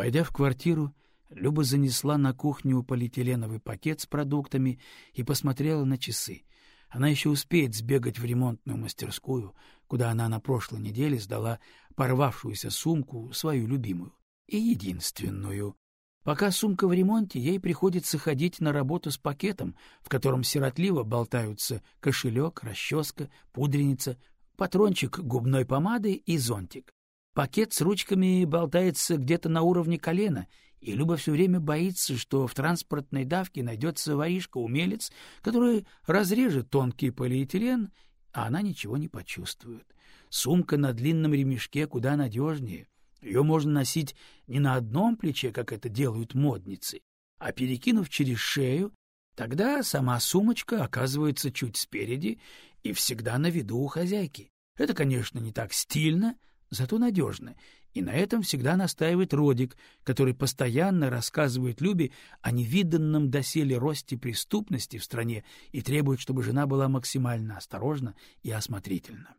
Войдя в квартиру, Люба занесла на кухню полиэтиленовый пакет с продуктами и посмотрела на часы. Она еще успеет сбегать в ремонтную мастерскую, куда она на прошлой неделе сдала порвавшуюся сумку, свою любимую и единственную. Пока сумка в ремонте, ей приходится ходить на работу с пакетом, в котором сиротливо болтаются кошелек, расческа, пудреница, патрончик губной помады и зонтик. Пакет с ручками болтается где-то на уровне колена, и Люба все время боится, что в транспортной давке найдется воришка-умелец, который разрежет тонкий полиэтилен, а она ничего не почувствует. Сумка на длинном ремешке куда надежнее. Ее можно носить не на одном плече, как это делают модницы, а перекинув через шею, тогда сама сумочка оказывается чуть спереди и всегда на виду у хозяйки. Это, конечно, не так стильно, зато надежно, и на этом всегда настаивает Родик, который постоянно рассказывает Любе о невиданном доселе росте преступности в стране и требует, чтобы жена была максимально осторожна и осмотрительна.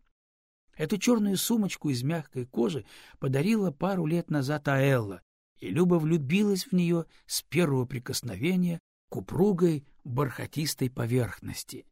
Эту черную сумочку из мягкой кожи подарила пару лет назад Аэлла, и Люба влюбилась в нее с первого прикосновения к упругой бархатистой поверхности.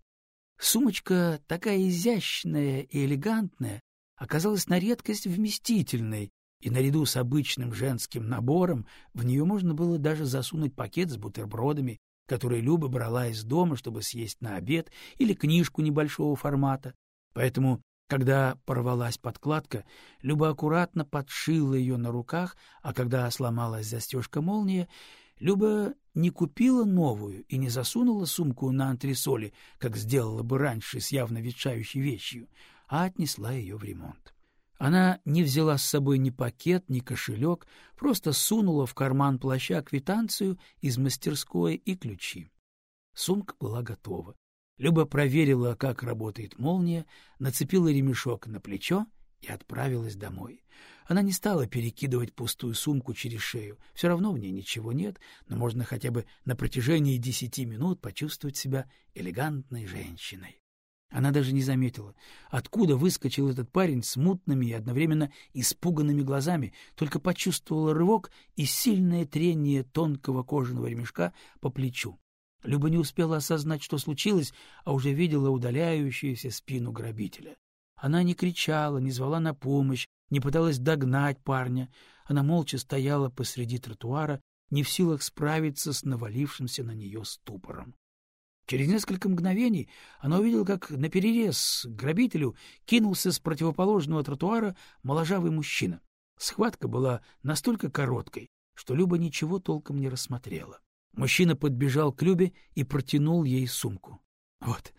Сумочка такая изящная и элегантная, оказалась на редкость вместительной, и наряду с обычным женским набором в нее можно было даже засунуть пакет с бутербродами, которые Люба брала из дома, чтобы съесть на обед, или книжку небольшого формата. Поэтому, когда порвалась подкладка, Люба аккуратно подшила ее на руках, а когда сломалась застежка молния, Люба не купила новую и не засунула сумку на антресоли, как сделала бы раньше с явно ветшающей вещью, а отнесла ее в ремонт. Она не взяла с собой ни пакет, ни кошелек, просто сунула в карман плаща квитанцию из мастерской и ключи. Сумка была готова. Люба проверила, как работает молния, нацепила ремешок на плечо и отправилась домой. Она не стала перекидывать пустую сумку через шею. Все равно в ней ничего нет, но можно хотя бы на протяжении десяти минут почувствовать себя элегантной женщиной. Она даже не заметила, откуда выскочил этот парень с мутными и одновременно испуганными глазами, только почувствовала рывок и сильное трение тонкого кожаного ремешка по плечу. Люба не успела осознать, что случилось, а уже видела удаляющуюся спину грабителя. Она не кричала, не звала на помощь, не пыталась догнать парня. Она молча стояла посреди тротуара, не в силах справиться с навалившимся на нее ступором. Через несколько мгновений она увидела, как наперерез грабителю кинулся с противоположного тротуара моложавый мужчина. Схватка была настолько короткой, что Люба ничего толком не рассмотрела. Мужчина подбежал к Любе и протянул ей сумку. — Вот,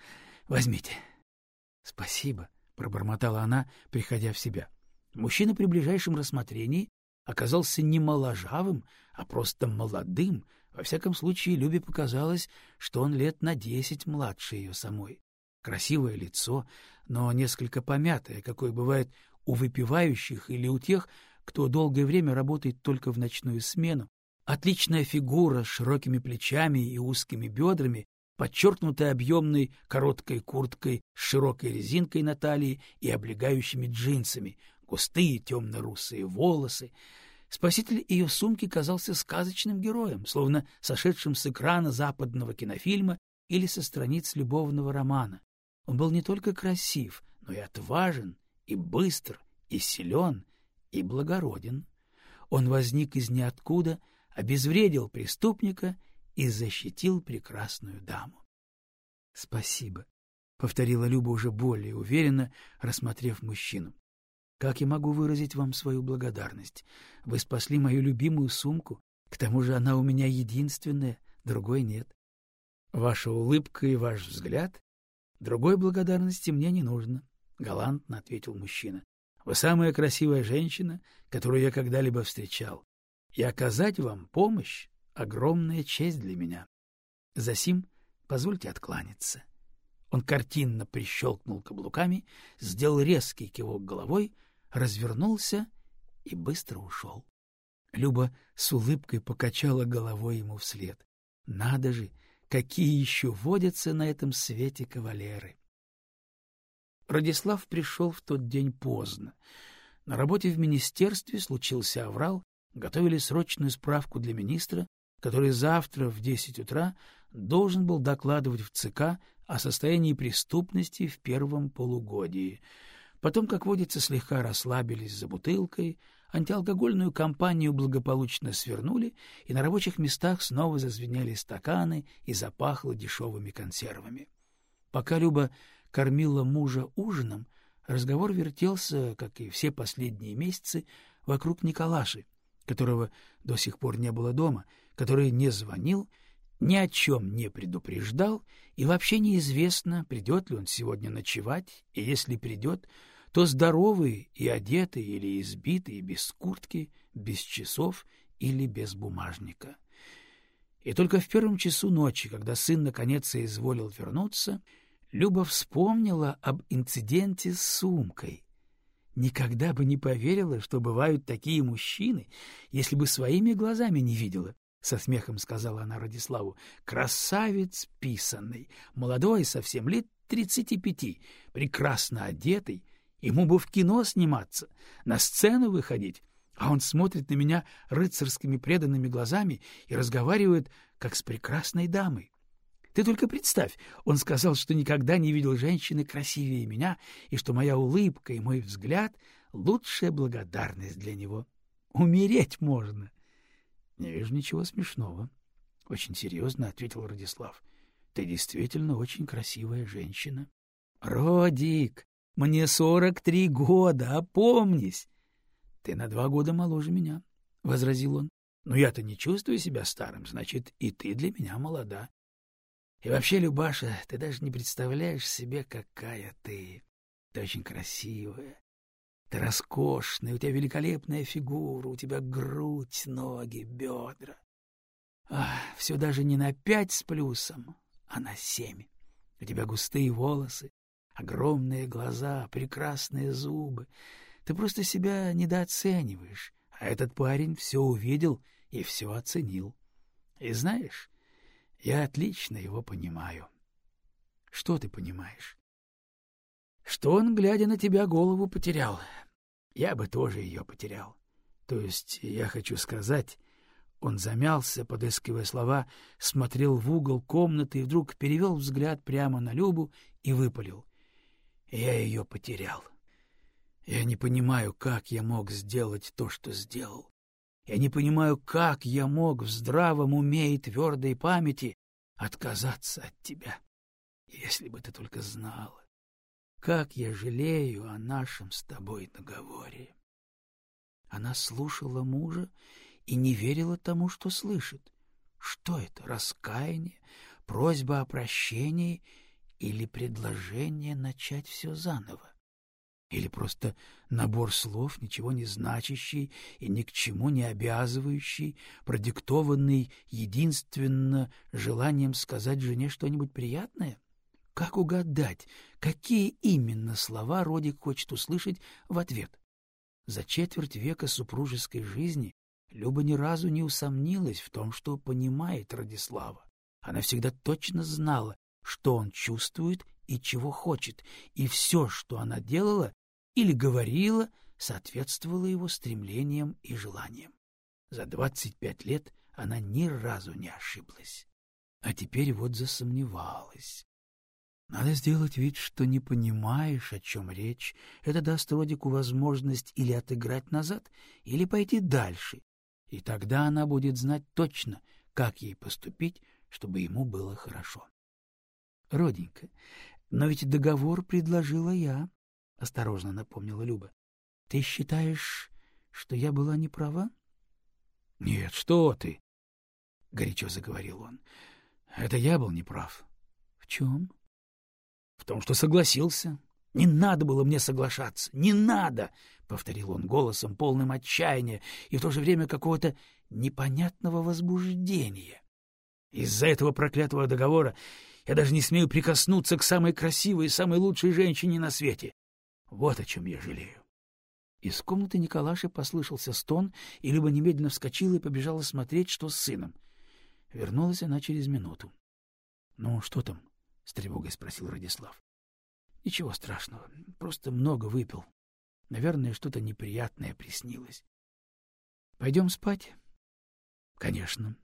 возьмите. — Спасибо, — пробормотала она, приходя в себя. Мужчина при ближайшем рассмотрении оказался не моложавым, а просто молодым, во всяком случае, Любе показалось, что он лет на десять младше ее самой. Красивое лицо, но несколько помятое, какое бывает у выпивающих или у тех, кто долгое время работает только в ночную смену. Отличная фигура с широкими плечами и узкими бедрами, подчеркнутая объемной короткой курткой с широкой резинкой на талии и облегающими джинсами, густые темно-русые волосы — Спаситель ее сумки казался сказочным героем, словно сошедшим с экрана западного кинофильма или со страниц любовного романа. Он был не только красив, но и отважен, и быстр, и силен, и благороден. Он возник из ниоткуда, обезвредил преступника и защитил прекрасную даму. — Спасибо, — повторила Люба уже более уверенно, рассмотрев мужчину. Как я могу выразить вам свою благодарность? Вы спасли мою любимую сумку, к тому же она у меня единственная, другой нет. Ваша улыбка и ваш взгляд? Другой благодарности мне не нужно, — галантно ответил мужчина. Вы самая красивая женщина, которую я когда-либо встречал, и оказать вам помощь — огромная честь для меня. Засим позвольте откланяться. Он картинно прищелкнул каблуками, сделал резкий кивок головой — развернулся и быстро ушел. Люба с улыбкой покачала головой ему вслед. Надо же, какие еще водятся на этом свете кавалеры! Радислав пришел в тот день поздно. На работе в министерстве случился аврал, готовили срочную справку для министра, который завтра в 10 утра должен был докладывать в ЦК о состоянии преступности в первом полугодии. Потом, как водится, слегка расслабились за бутылкой, антиалкогольную кампанию благополучно свернули, и на рабочих местах снова зазвенели стаканы и запахло дешевыми консервами. Пока Люба кормила мужа ужином, разговор вертелся, как и все последние месяцы, вокруг Николаши, которого до сих пор не было дома, который не звонил, ни о чем не предупреждал, и вообще неизвестно, придет ли он сегодня ночевать, и если придет, то здоровый и одетый или избитый, без куртки, без часов или без бумажника. И только в первом часу ночи, когда сын наконец соизволил вернуться, Люба вспомнила об инциденте с сумкой. Никогда бы не поверила, что бывают такие мужчины, если бы своими глазами не видела. — со смехом сказала она Радиславу. — Красавец писанный, молодой совсем, лет тридцати пяти, прекрасно одетый. Ему бы в кино сниматься, на сцену выходить. А он смотрит на меня рыцарскими преданными глазами и разговаривает, как с прекрасной дамой. Ты только представь, он сказал, что никогда не видел женщины красивее меня, и что моя улыбка и мой взгляд — лучшая благодарность для него. Умереть можно. — Не вижу ничего смешного. — Очень серьезно ответил Радислав. — Ты действительно очень красивая женщина. — Родик, мне сорок три года, опомнись! — Ты на два года моложе меня, — возразил он. — Но я-то не чувствую себя старым, значит, и ты для меня молода. И вообще, Любаша, ты даже не представляешь себе, какая ты. Ты очень красивая. Ты роскошная, у тебя великолепная фигура, у тебя грудь, ноги, бедра. Ах, все даже не на пять с плюсом, а на семь. У тебя густые волосы, огромные глаза, прекрасные зубы. Ты просто себя недооцениваешь, а этот парень все увидел и все оценил. И знаешь, я отлично его понимаю. Что ты понимаешь? Что он, глядя на тебя, голову потерял. Я бы тоже ее потерял. То есть, я хочу сказать... Он замялся, подыскивая слова, смотрел в угол комнаты и вдруг перевел взгляд прямо на Любу и выпалил. Я ее потерял. Я не понимаю, как я мог сделать то, что сделал. Я не понимаю, как я мог в здравом уме и твердой памяти отказаться от тебя. Если бы ты только знала, как я жалею о нашем с тобой договоре. Она слушала мужа и не верила тому, что слышит. Что это, раскаяние, просьба о прощении или предложение начать все заново? Или просто набор слов, ничего не значащий и ни к чему не обязывающий, продиктованный единственно желанием сказать жене что-нибудь приятное? Как угадать, какие именно слова Родик хочет услышать в ответ? За четверть века супружеской жизни Люба ни разу не усомнилась в том, что понимает Радислава. Она всегда точно знала, что он чувствует и чего хочет, и все, что она делала, или говорила, соответствовала его стремлениям и желаниям. За двадцать пять лет она ни разу не ошиблась. А теперь вот засомневалась. Надо сделать вид, что не понимаешь, о чем речь. Это даст Родику возможность или отыграть назад, или пойти дальше. И тогда она будет знать точно, как ей поступить, чтобы ему было хорошо. — Роденька, но ведь договор предложила я, — осторожно напомнила Люба. — Ты считаешь, что я была не права? — Нет, что ты! — горячо заговорил он. — Это я был неправ. — В чем? — В том, что согласился. Не надо было мне соглашаться. Не надо! — повторил он голосом, полным отчаяния и в то же время какого-то непонятного возбуждения. Из-за этого проклятого договора я даже не смею прикоснуться к самой красивой и самой лучшей женщине на свете. Вот о чем я жалею. Из комнаты Николаши послышался стон, и Люба немедленно вскочила и побежала смотреть, что с сыном. Вернулась она через минуту. — Ну, что там? — с тревогой спросил Радислав. — Ничего страшного, просто много выпил. Наверное, что-то неприятное приснилось. Пойдем спать? Конечно.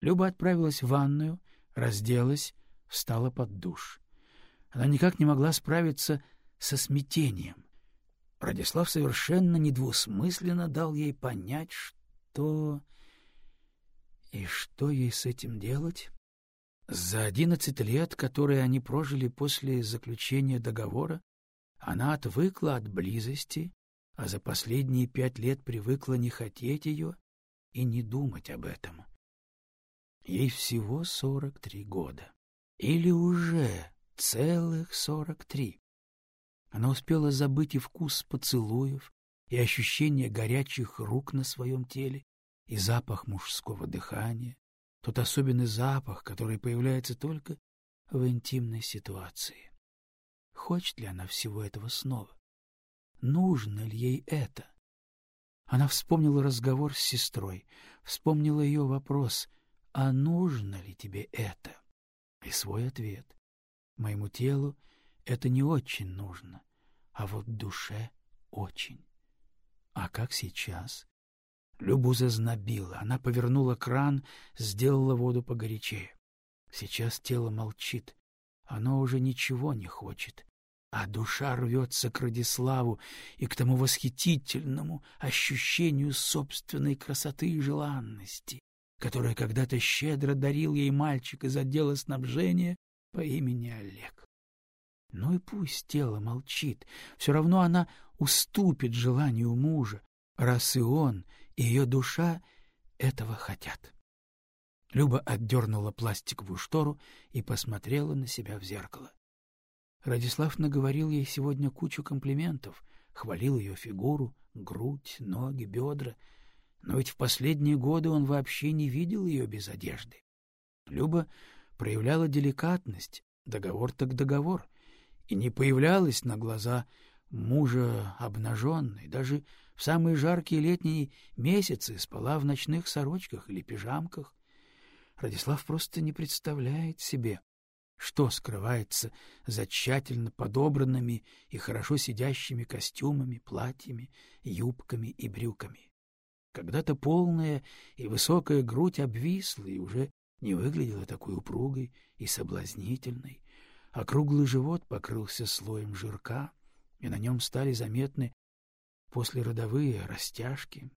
Люба отправилась в ванную, разделась, встала под душ. Она никак не могла справиться со смятением. Радислав совершенно недвусмысленно дал ей понять, что... И что ей с этим делать? За одиннадцать лет, которые они прожили после заключения договора, она отвыкла от близости, а за последние пять лет привыкла не хотеть ее и не думать об этом. Ей всего сорок три года. Или уже целых сорок три. Она успела забыть и вкус поцелуев, и ощущение горячих рук на своем теле, и запах мужского дыхания, тот особенный запах, который появляется только в интимной ситуации. Хочет ли она всего этого снова? Нужно ли ей это? Она вспомнила разговор с сестрой, вспомнила ее вопрос «А нужно ли тебе это?» И свой ответ «Моему телу это не очень нужно, а вот душе очень. А как сейчас? Любу зазнобила. Она повернула кран, сделала воду погорячее. Сейчас тело молчит. Оно уже ничего не хочет. А душа рвется к Радиславу и к тому восхитительному ощущению собственной красоты и желанности, которое когда-то щедро дарил ей мальчик из отдела снабжения по имени Олег. Ну и пусть тело молчит, все равно она уступит желанию мужа, раз и он, и ее душа этого хотят. Люба отдернула пластиковую штору и посмотрела на себя в зеркало. Радислав наговорил ей сегодня кучу комплиментов, хвалил ее фигуру, грудь, ноги, бедра, но ведь в последние годы он вообще не видел ее без одежды. Люба проявляла деликатность, договор так договор, и не появлялась на глаза мужа обнаженной, даже в самые жаркие летние месяцы спала в ночных сорочках или пижамках. Радислав просто не представляет себе, что скрывается за тщательно подобранными и хорошо сидящими костюмами, платьями, юбками и брюками. Когда-то полная и высокая грудь обвисла и уже не выглядела такой упругой и соблазнительной, а круглый живот покрылся слоем жирка, и на нем стали заметны послеродовые растяжки.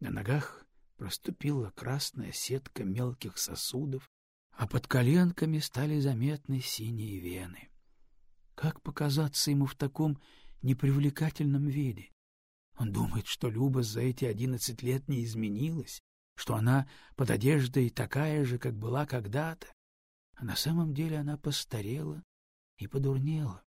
На ногах проступила красная сетка мелких сосудов, а под коленками стали заметны синие вены. Как показаться ему в таком непривлекательном виде? Он думает, что Люба за эти одиннадцать лет не изменилась, что она под одеждой такая же, как была когда-то а на самом деле она постарела и подурнела.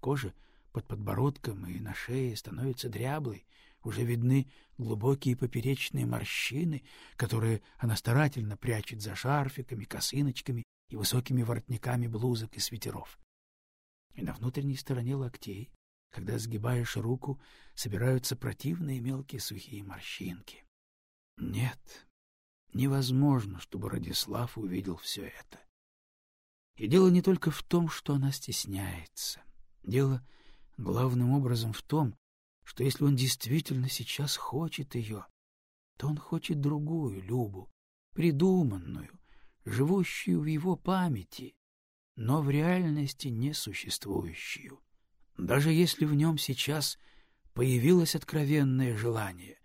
Кожа под подбородком и на шее становится дряблой, уже видны глубокие поперечные морщины, которые она старательно прячет за шарфиками, косыночками и высокими воротниками блузок и свитеров. И на внутренней стороне локтей, когда сгибаешь руку, собираются противные мелкие сухие морщинки. Нет, невозможно, чтобы Радислав увидел все это. И дело не только в том, что она стесняется. Дело главным образом в том, что если он действительно сейчас хочет ее, то он хочет другую Любу, придуманную, живущую в его памяти, но в реальности не существующую. Даже если в нем сейчас появилось откровенное желание,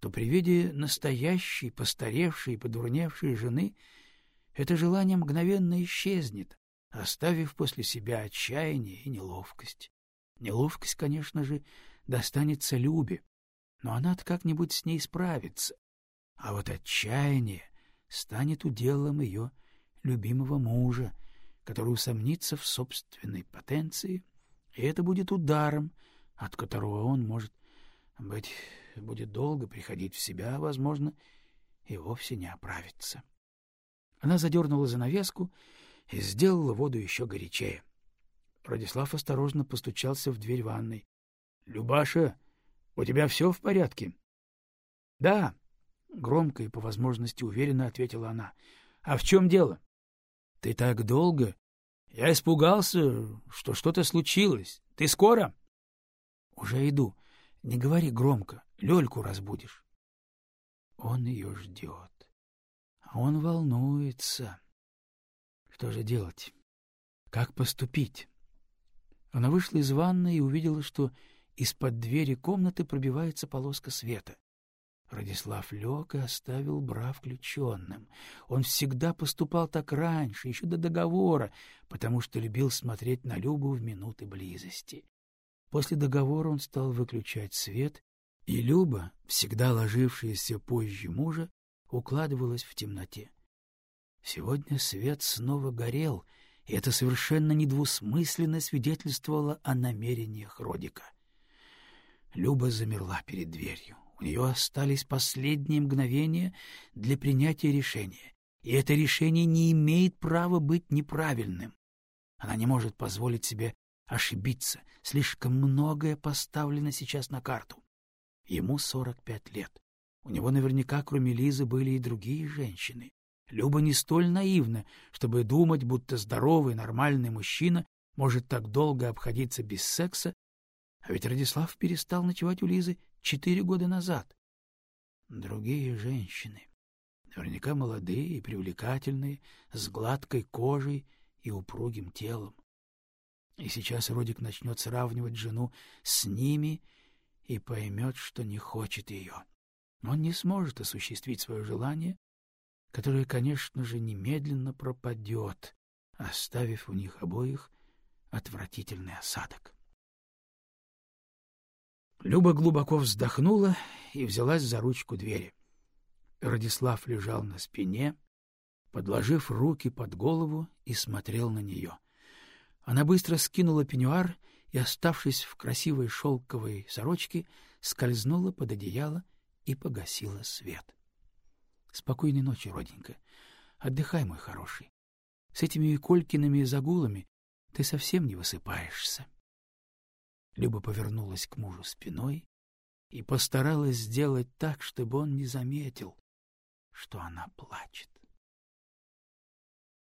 то при виде настоящей, постаревшей и подурневшей жены — это желание мгновенно исчезнет, оставив после себя отчаяние и неловкость. Неловкость, конечно же, достанется Любе, но она-то как-нибудь с ней справится. А вот отчаяние станет уделом ее любимого мужа, который усомнится в собственной потенции, и это будет ударом, от которого он, может быть, будет долго приходить в себя, возможно, и вовсе не оправиться. Она задернула занавеску и сделала воду еще горячее. Радислав осторожно постучался в дверь ванной. — Любаша, у тебя все в порядке? — Да, — громко и по возможности уверенно ответила она. — А в чем дело? — Ты так долго? Я испугался, что что-то случилось. Ты скоро? — Уже иду. Не говори громко, Лёльку разбудишь. Он ее ждет. А он волнуется. Что же делать? Как поступить? Она вышла из ванной и увидела, что из-под двери комнаты пробивается полоска света. Радислав лег и оставил бра включенным. Он всегда поступал так раньше, еще до договора, потому что любил смотреть на Любу в минуты близости. После договора он стал выключать свет, и Люба, всегда ложившаяся позже мужа, укладывалась в темноте. Сегодня свет снова горел, и это совершенно недвусмысленно свидетельствовало о намерениях Родика. Люба замерла перед дверью. У нее остались последние мгновения для принятия решения, и это решение не имеет права быть неправильным. Она не может позволить себе ошибиться, слишком многое поставлено сейчас на карту. Ему сорок пять лет. У него наверняка, кроме Лизы, были и другие женщины. Люба не столь наивна, чтобы думать, будто здоровый, нормальный мужчина может так долго обходиться без секса, а ведь Радислав перестал ночевать у Лизы четыре года назад. Другие женщины, наверняка молодые и привлекательные, с гладкой кожей и упругим телом. И сейчас Родик начнет сравнивать жену с ними и поймет, что не хочет ее. Он не сможет осуществить свое желание, которое, конечно же, немедленно пропадет, оставив у них обоих отвратительный осадок. Люба глубоко вздохнула и взялась за ручку двери. Радислав лежал на спине, подложив руки под голову и смотрел на нее. Она быстро скинула пеньюар и, оставшись в красивой шелковой сорочке, скользнула под одеяло и погасила свет. — Спокойной ночи, роденька. Отдыхай, мой хороший. С этими Колькиными загулами ты совсем не высыпаешься. Люба повернулась к мужу спиной и постаралась сделать так, чтобы он не заметил, что она плачет.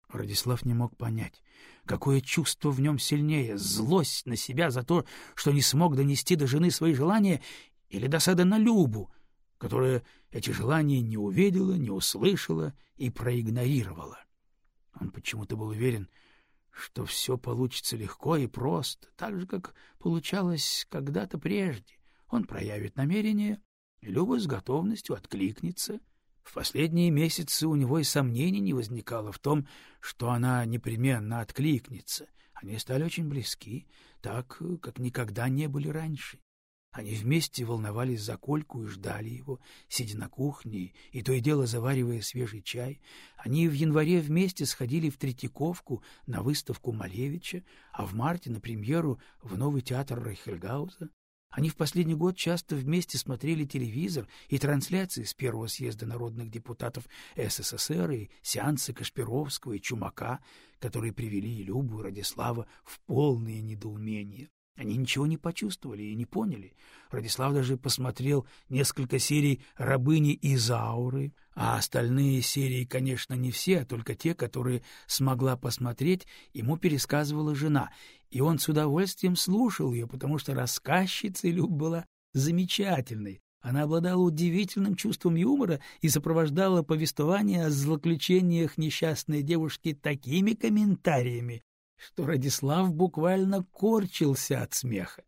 Радислав не мог понять, какое чувство в нем сильнее — злость на себя за то, что не смог донести до жены свои желания, или досада на Любу, которая эти желания не увидела, не услышала и проигнорировала. Он почему-то был уверен, что все получится легко и просто, так же, как получалось когда-то прежде. Он проявит намерение, и Люба с готовностью откликнется. В последние месяцы у него и сомнений не возникало в том, что она непременно откликнется. Они стали очень близки, так, как никогда не были раньше. Они вместе волновались за Кольку и ждали его, сидя на кухне и то и дело заваривая свежий чай. Они в январе вместе сходили в Третьяковку на выставку Малевича, а в марте на премьеру в новый театр Рейхельгауза. Они в последний год часто вместе смотрели телевизор и трансляции с первого съезда народных депутатов СССР и сеансы Кашпировского и Чумака, которые привели и Любу, и Радислава в полное недоумение. Они ничего не почувствовали и не поняли. Радислав даже посмотрел несколько серий «Рабыни Изауры», а остальные серии, конечно, не все, а только те, которые смогла посмотреть, ему пересказывала жена, и он с удовольствием слушал ее, потому что рассказчица Люб была замечательной. Она обладала удивительным чувством юмора и сопровождала повествование о злоключениях несчастной девушки такими комментариями, что Радислав буквально корчился от смеха.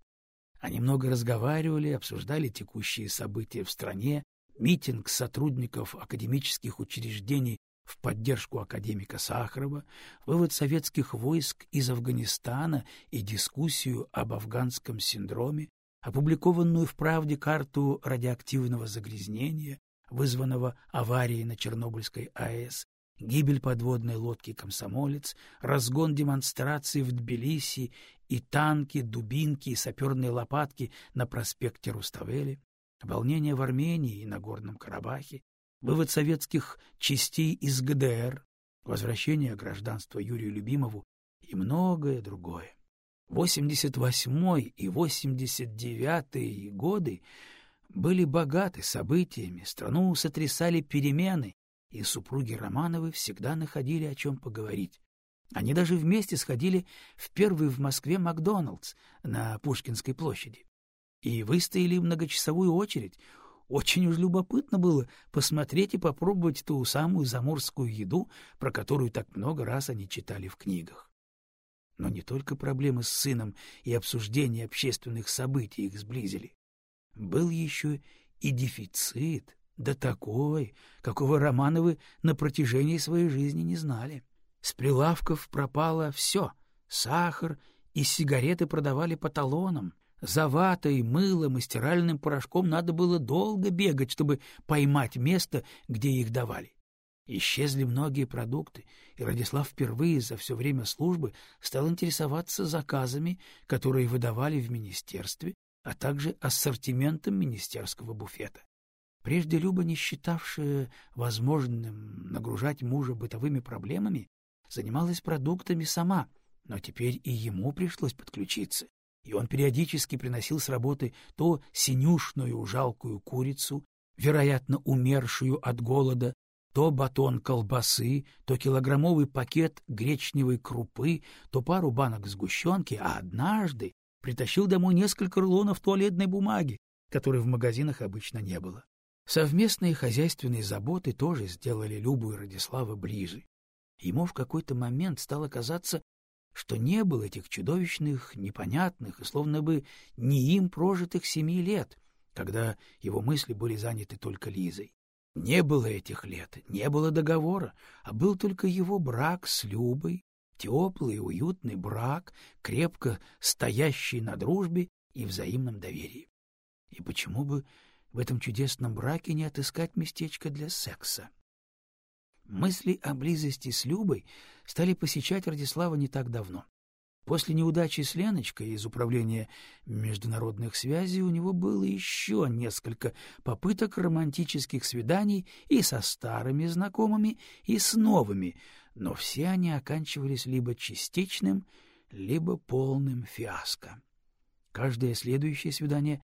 Они много разговаривали, обсуждали текущие события в стране, митинг сотрудников академических учреждений в поддержку академика Сахарова, вывод советских войск из Афганистана и дискуссию об афганском синдроме, опубликованную в «Правде» карту радиоактивного загрязнения, вызванного аварией на Чернобыльской АЭС, гибель подводной лодки «Комсомолец», разгон демонстраций в Тбилиси и танки, дубинки и саперные лопатки на проспекте Руставели, волнение в Армении и на Горном Карабахе, вывод советских частей из ГДР, возвращение гражданства Юрию Любимову и многое другое. 88 и 89 годы были богаты событиями, страну сотрясали перемены, и супруги Романовы всегда находили о чем поговорить. Они даже вместе сходили в первый в Москве Макдоналдс на Пушкинской площади и выстояли многочасовую очередь. очень уж любопытно было посмотреть и попробовать ту самую заморскую еду, про которую так много раз они читали в книгах. Но не только проблемы с сыном и обсуждение общественных событий их сблизили. Был еще и дефицит, да такой, какого Романовы на протяжении своей жизни не знали. С прилавков пропало все — сахар и сигареты продавали по талонам. За ватой, мылом и стиральным порошком надо было долго бегать, чтобы поймать место, где их давали. Исчезли многие продукты, и Радислав впервые за все время службы стал интересоваться заказами, которые выдавали в министерстве, а также ассортиментом министерского буфета. Прежде Люба, не считавшая возможным нагружать мужа бытовыми проблемами, занималась продуктами сама, но теперь и ему пришлось подключиться, и он периодически приносил с работы то синюшную жалкую курицу, вероятно, умершую от голода, то батон колбасы, то килограммовый пакет гречневой крупы, то пару банок сгущенки, а однажды притащил домой несколько рулонов туалетной бумаги, которой в магазинах обычно не было. Совместные хозяйственные заботы тоже сделали Любу и Радислава ближе. Ему в какой-то момент стало казаться, что не было этих чудовищных, непонятных и словно бы не им прожитых семи лет, когда его мысли были заняты только Лизой. Не было этих лет, не было договора, а был только его брак с Любой, теплый уютный брак, крепко стоящий на дружбе и взаимном доверии. И почему бы в этом чудесном браке не отыскать местечко для секса? Мысли о близости с Любой стали посещать Радислава не так давно. После неудачи с Леночкой из Управления международных связей у него было еще несколько попыток романтических свиданий и со старыми знакомыми, и с новыми, но все они оканчивались либо частичным, либо полным фиаско. Каждое следующее свидание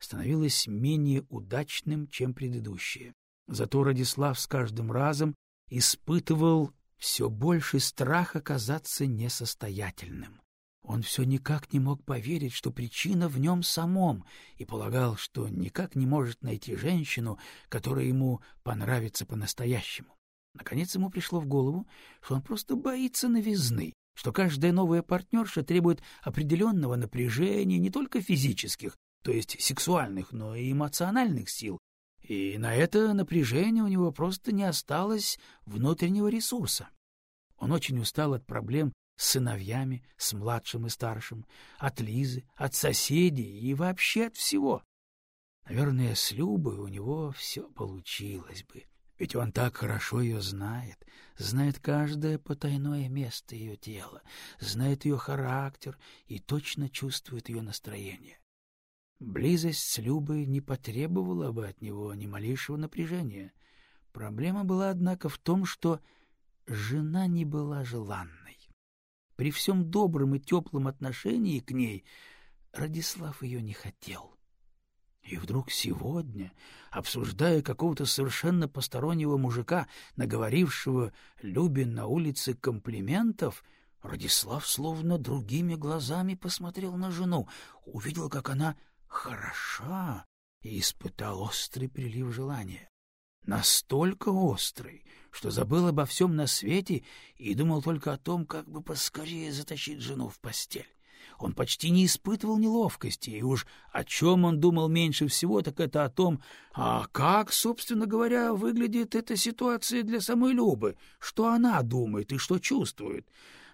становилось менее удачным, чем предыдущее. Зато Радислав с каждым разом испытывал все больше страх оказаться несостоятельным. Он все никак не мог поверить, что причина в нем самом, и полагал, что никак не может найти женщину, которая ему понравится по-настоящему. Наконец ему пришло в голову, что он просто боится новизны, что каждая новая партнерша требует определенного напряжения не только физических, то есть сексуальных, но и эмоциональных сил, и на это напряжение у него просто не осталось внутреннего ресурса. Он очень устал от проблем с сыновьями, с младшим и старшим, от Лизы, от соседей и вообще от всего. Наверное, с Любой у него все получилось бы, ведь он так хорошо ее знает, знает каждое потайное место ее тела, знает ее характер и точно чувствует ее настроение. Близость с Любой не потребовала бы от него ни малейшего напряжения. Проблема была, однако, в том, что жена не была желанной. При всем добром и теплом отношении к ней Радислав ее не хотел. И вдруг сегодня, обсуждая какого-то совершенно постороннего мужика, наговорившего Любе на улице комплиментов, Радислав словно другими глазами посмотрел на жену, увидел, как она хороша и испытал острый прилив желания. Настолько острый, что забыл обо всем на свете и думал только о том, как бы поскорее затащить жену в постель. Он почти не испытывал неловкости, и уж о чем он думал меньше всего, так это о том, а как, собственно говоря, выглядит эта ситуация для самой Любы, что она думает и что чувствует.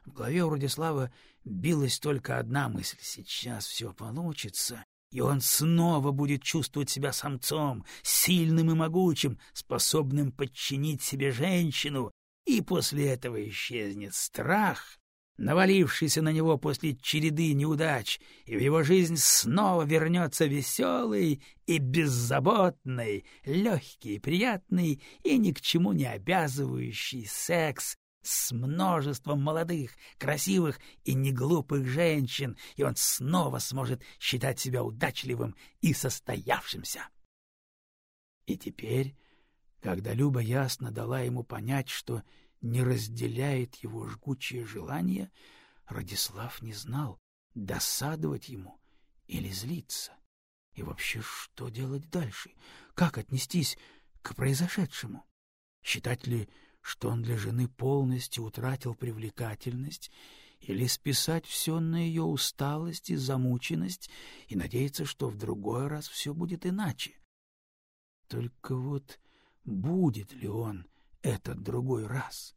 В голове у Радислава билась только одна мысль — сейчас все получится, и он снова будет чувствовать себя самцом, сильным и могучим, способным подчинить себе женщину, и после этого исчезнет страх, навалившийся на него после череды неудач, и в его жизнь снова вернется веселый и беззаботный, легкий, приятный и ни к чему не обязывающий секс с множеством молодых, красивых и неглупых женщин, и он снова сможет считать себя удачливым и состоявшимся. И теперь, когда Люба ясно дала ему понять, что не разделяет его жгучее желание, Радислав не знал, досадовать ему или злиться. И вообще, что делать дальше? Как отнестись к произошедшему? Считать ли, что он для жены полностью утратил привлекательность, или списать все на ее усталость и замученность и надеяться, что в другой раз все будет иначе? Только вот будет ли он этот другой раз?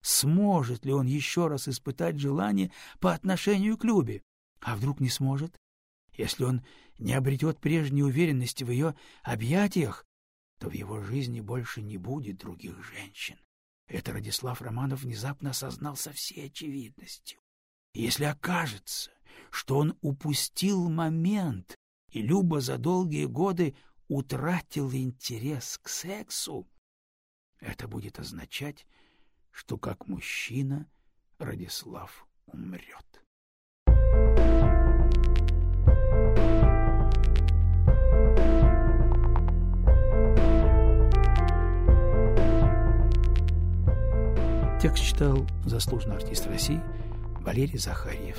Сможет ли он еще раз испытать желание по отношению к Любе? А вдруг не сможет? Если он не обретет прежней уверенности в ее объятиях, то в его жизни больше не будет других женщин. Это Радислав Романов внезапно осознал со всей очевидностью. если окажется, что он упустил момент, и Люба за долгие годы утратил интерес к сексу, это будет означать, что как мужчина Радислав умрет. Текст читал заслуженный артист России Валерий Захарьев.